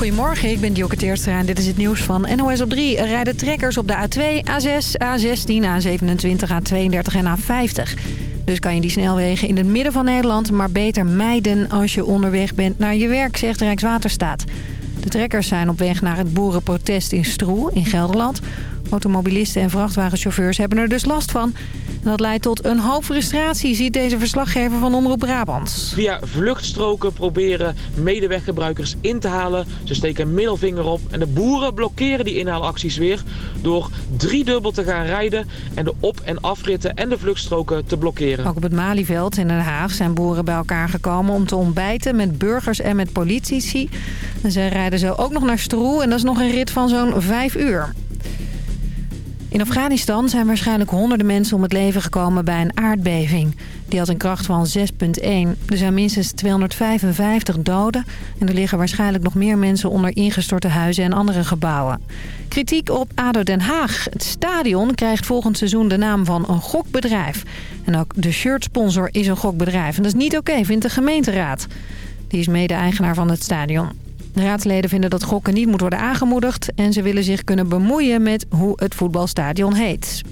Goedemorgen, ik ben Dioke Teerstra en dit is het nieuws van NOS op 3. Er rijden trekkers op de A2, A6, A16, A27, A32 en A50. Dus kan je die snelwegen in het midden van Nederland maar beter mijden als je onderweg bent naar je werk, zegt Rijkswaterstaat. De trekkers zijn op weg naar het boerenprotest in Stroe in Gelderland. Automobilisten en vrachtwagenchauffeurs hebben er dus last van. Dat leidt tot een hoop frustratie, ziet deze verslaggever van Omroep Brabant. Via vluchtstroken proberen medeweggebruikers in te halen. Ze steken een middelvinger op en de boeren blokkeren die inhaalacties weer... door driedubbel te gaan rijden en de op- en afritten en de vluchtstroken te blokkeren. Ook op het Malieveld in Den Haag zijn boeren bij elkaar gekomen om te ontbijten met burgers en met politici. En zij rijden zo ook nog naar Stroe en dat is nog een rit van zo'n vijf uur. In Afghanistan zijn waarschijnlijk honderden mensen om het leven gekomen bij een aardbeving. Die had een kracht van 6,1. Er zijn minstens 255 doden en er liggen waarschijnlijk nog meer mensen onder ingestorte huizen en andere gebouwen. Kritiek op ADO Den Haag. Het stadion krijgt volgend seizoen de naam van een gokbedrijf. En ook de shirtsponsor is een gokbedrijf. En dat is niet oké, vindt de gemeenteraad. Die is mede-eigenaar van het stadion. De raadsleden vinden dat gokken niet moet worden aangemoedigd... en ze willen zich kunnen bemoeien met hoe het voetbalstadion heet.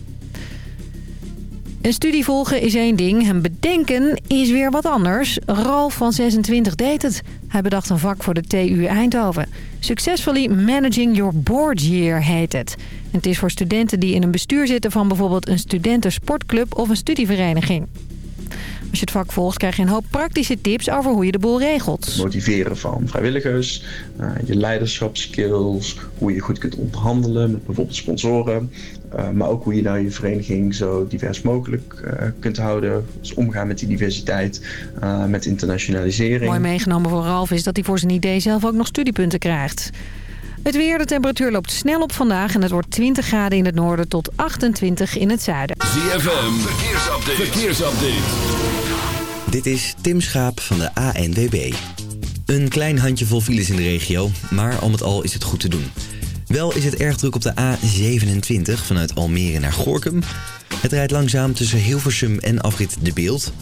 Een studie volgen is één ding, een bedenken is weer wat anders. Ralf van 26 deed het. Hij bedacht een vak voor de TU Eindhoven. Successfully Managing Your Board Year heet het. En het is voor studenten die in een bestuur zitten van bijvoorbeeld een studentensportclub of een studievereniging. Als je het vak volgt krijg je een hoop praktische tips over hoe je de boel regelt. Motiveren van vrijwilligers, uh, je leiderschapskills, hoe je goed kunt onderhandelen met bijvoorbeeld sponsoren. Uh, maar ook hoe je nou je vereniging zo divers mogelijk uh, kunt houden. Dus omgaan met die diversiteit, met internationalisering. Mooi meegenomen voor Ralf is dat hij voor zijn idee zelf ook nog studiepunten krijgt. Het weer, de temperatuur loopt snel op vandaag en het wordt 20 graden in het noorden tot 28 in het zuiden. ZFM, verkeersupdate. verkeersupdate. Dit is Tim Schaap van de ANWB. Een klein handjevol files in de regio, maar al met al is het goed te doen. Wel is het erg druk op de A27 vanuit Almere naar Gorkum. Het rijdt langzaam tussen Hilversum en afrit De Beeld.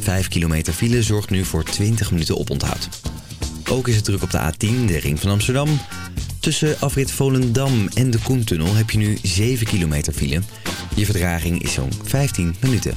5 kilometer file zorgt nu voor 20 minuten oponthoud. Ook is het druk op de A10, de ring van Amsterdam. Tussen afrit Volendam en de Koentunnel heb je nu 7 kilometer file. Je verdraging is zo'n 15 minuten.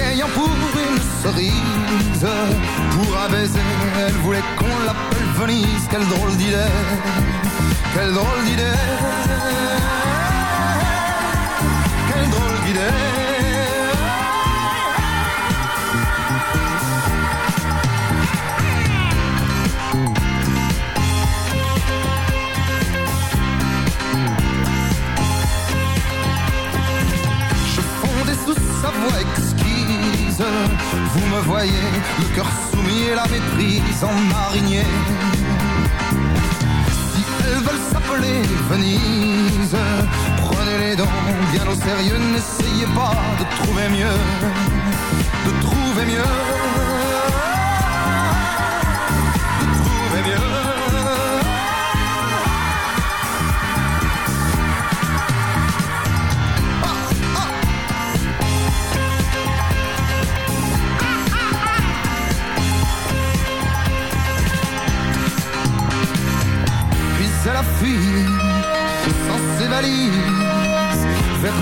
Pagayant pour une cerise. Pour un elle voulait qu'on l'appelle Venise. Quelle drôle d'idée, quelle drôle d'idée la méprise en marinier. Si elles veulent s'appeler Venise Prenez les dents bien au sérieux N'essayez pas de trouver mieux De trouver mieux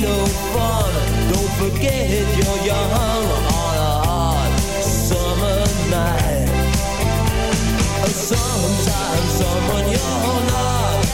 no fun. Don't forget you're young on a hot summer night. Sometimes someone you're not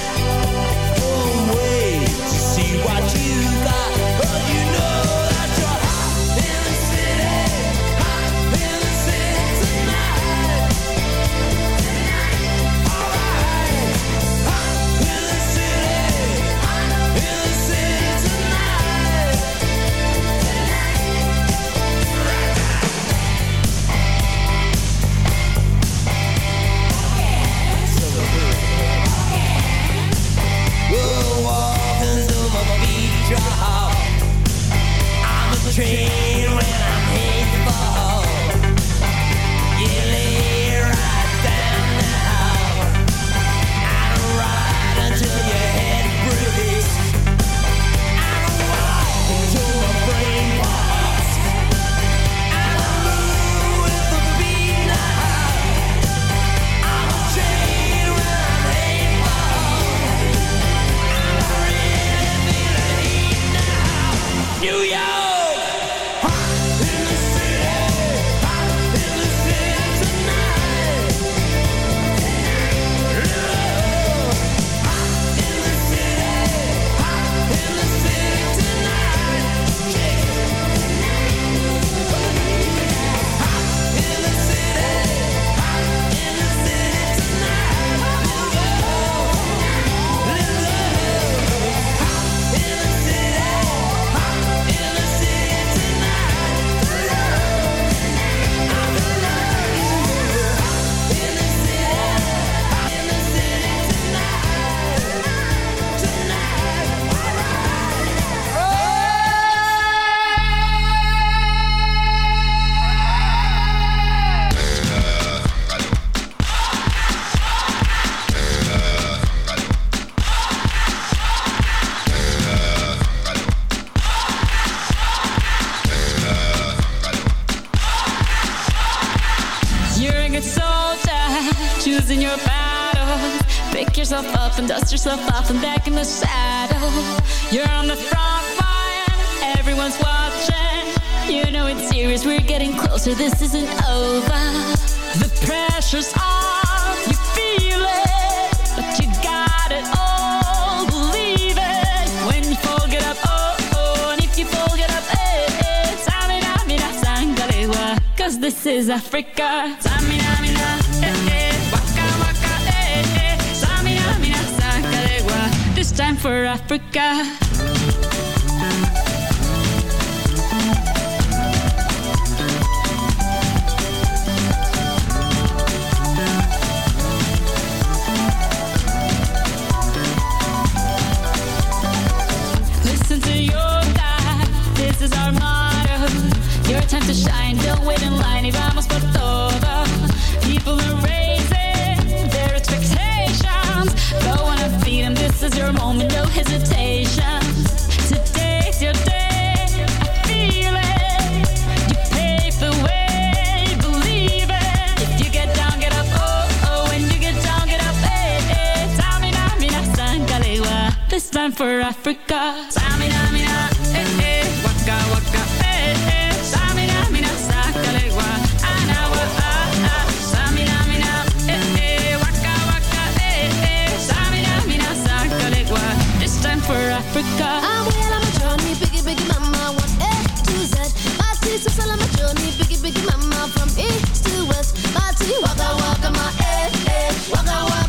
Africa. Samina, mina, eh, eh, waka, waka, eh, eh. Samina, mina, sakalewa, anawa, ah, ah. Samina, mina, eh, eh, waka, waka, eh, eh. Samina, mina, sakalewa, this time for Africa. I'm well, I'm journey, biggie, biggie, mama, one A to Z. My teeth, so on my journey, biggie, biggie, mama, from east to west. My teeth, waka, waka, my eh, eh, waka, waka.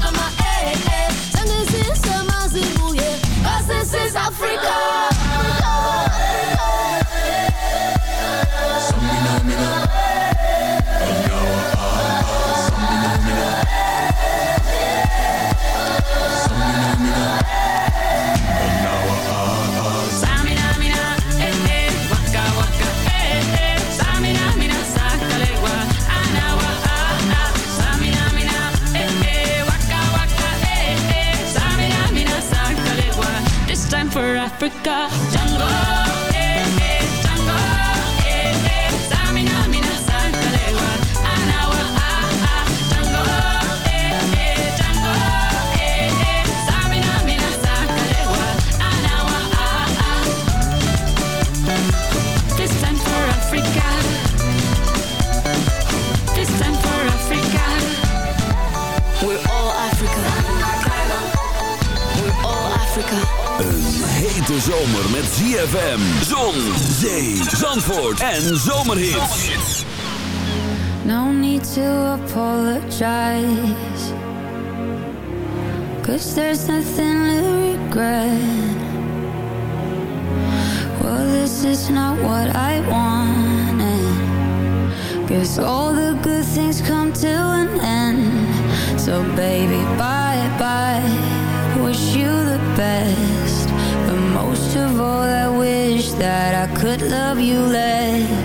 Africa. Africa. met ZFM, Zon, Zee, Zandvoort en No need to apologize. Cause there's nothing to regret. Well, this is not what I wanted. Cause all the good things come to an end. So baby, bye. that I could love you less.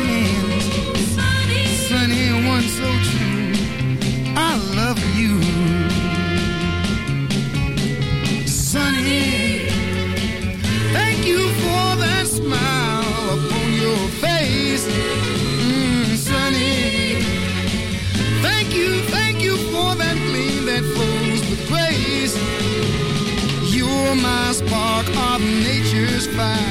is fine.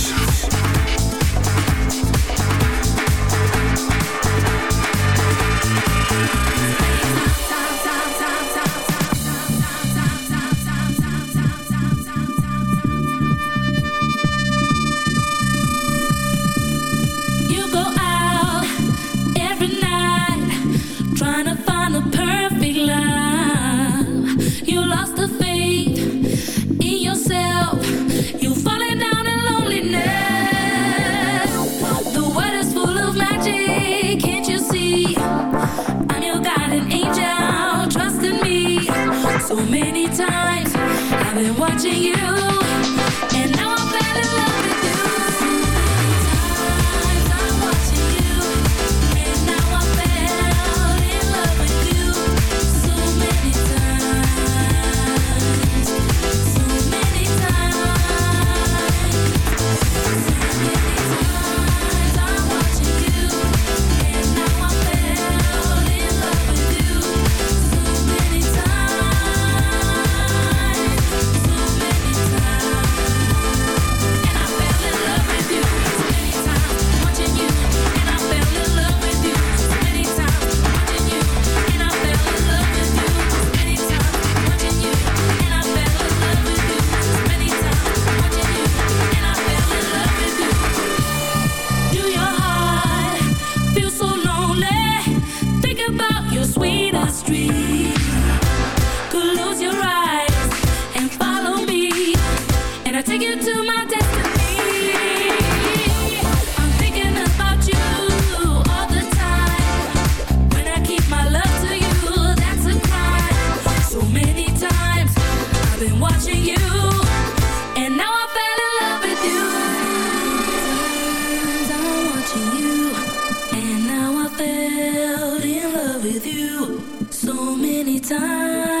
I've been watching you. with you so many times.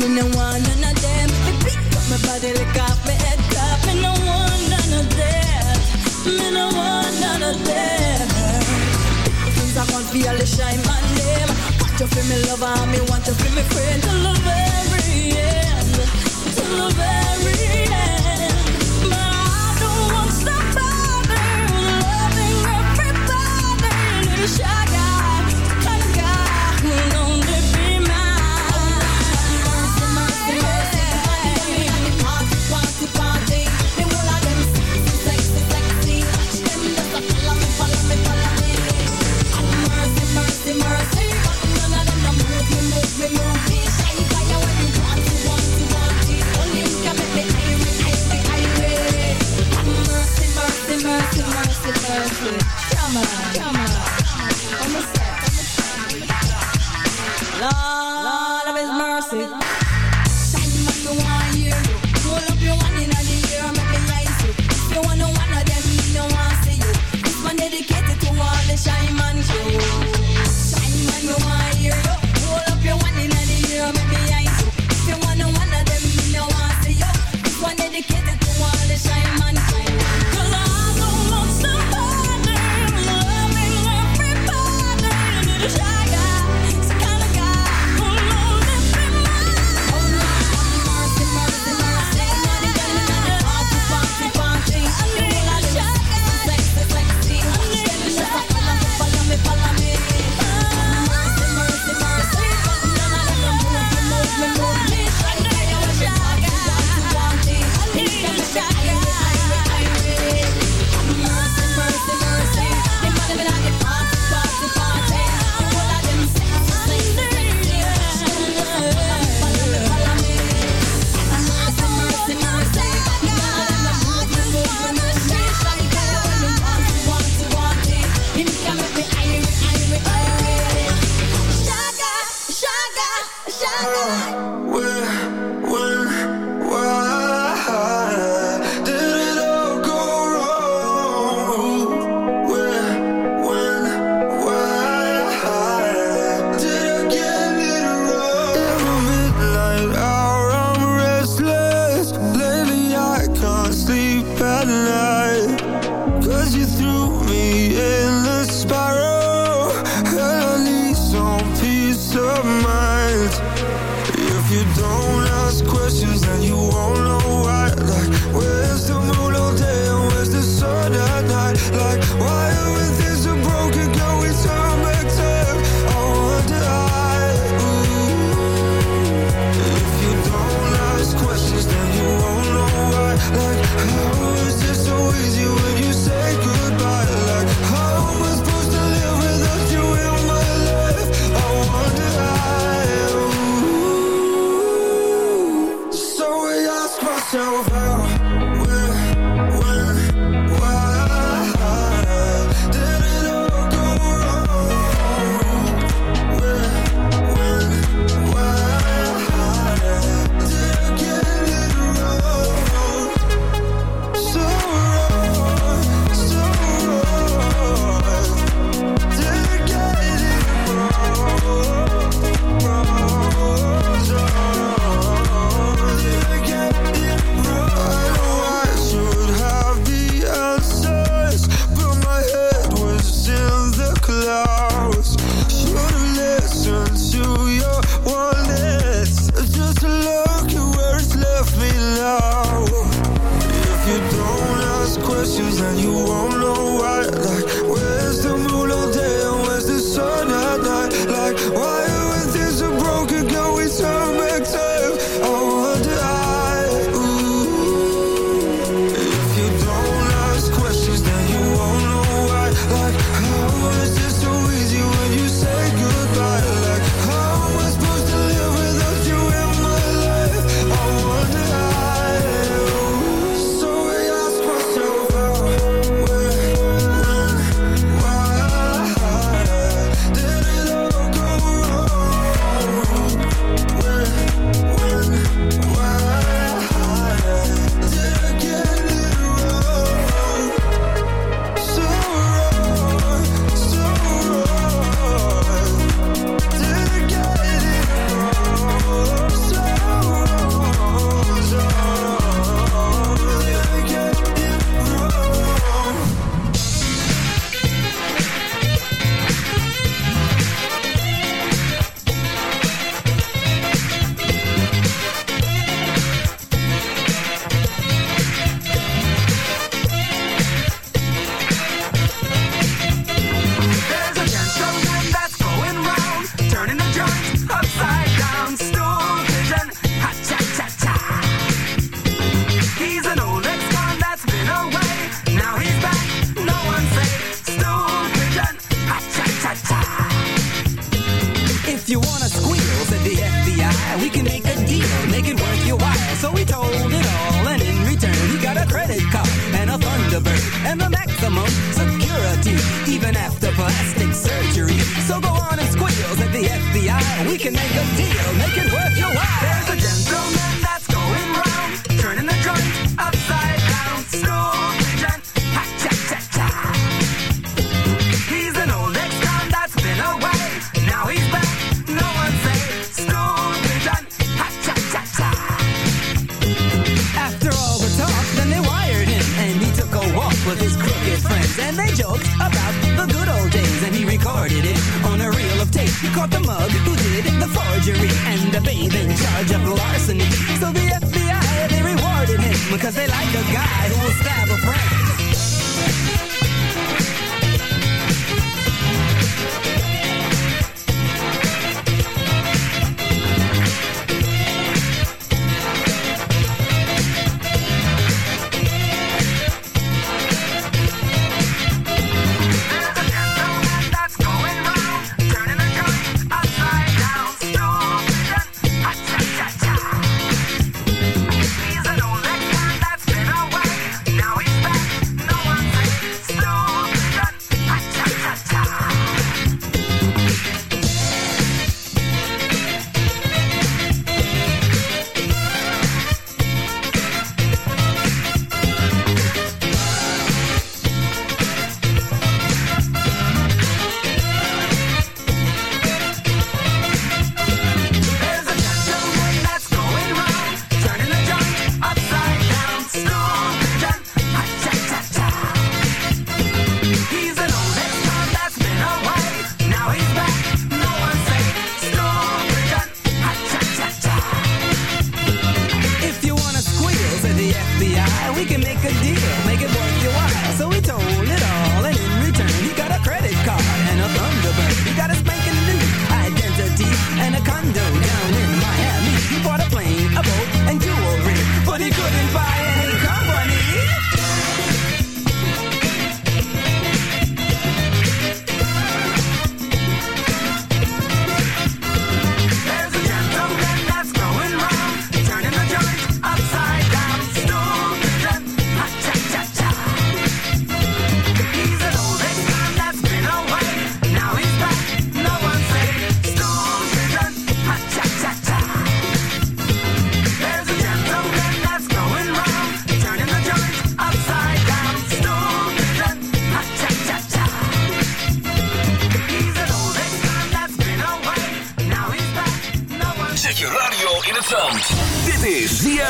me no want none of them. Me my name like. Me no want none of them. Me no want none of them. Things I want for all the shy man them. Want you feel me lover, me want you feel me friend. Listen.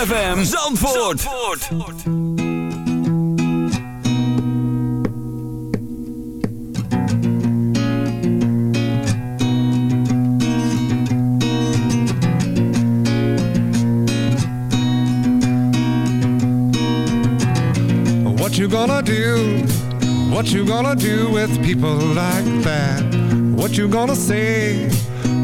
ZFM Zandvoort. What you gonna do? What you gonna do with people like that? What you gonna say?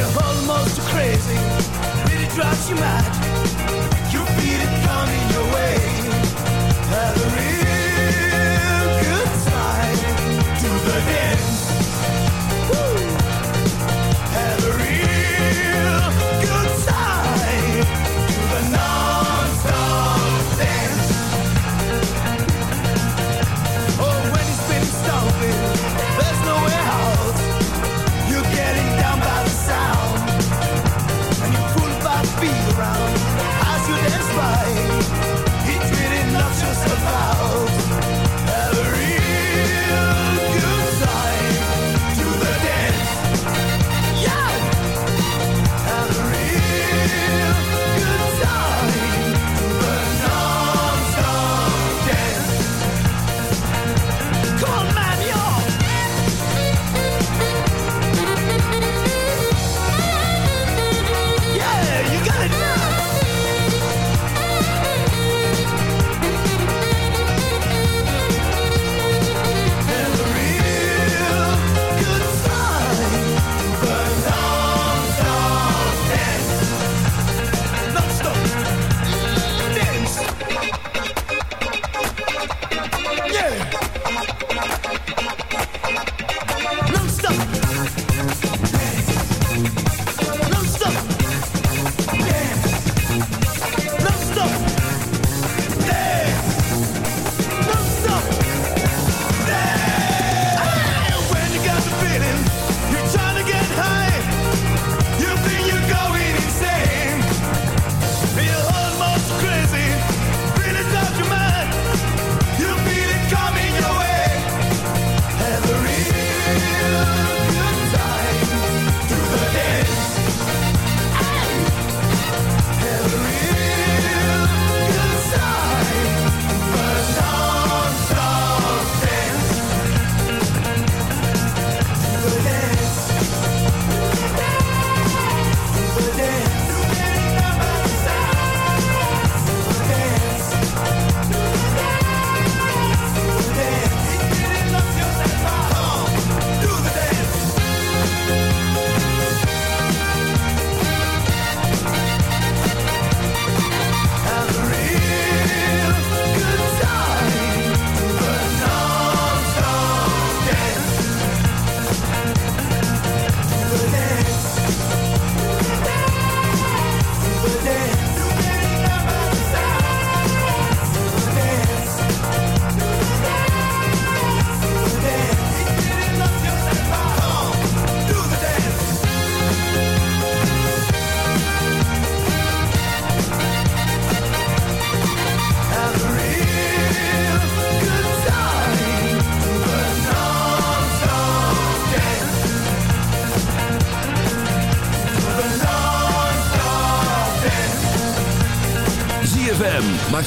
you're almost crazy. Really drives you mad. You feel it coming your way. At the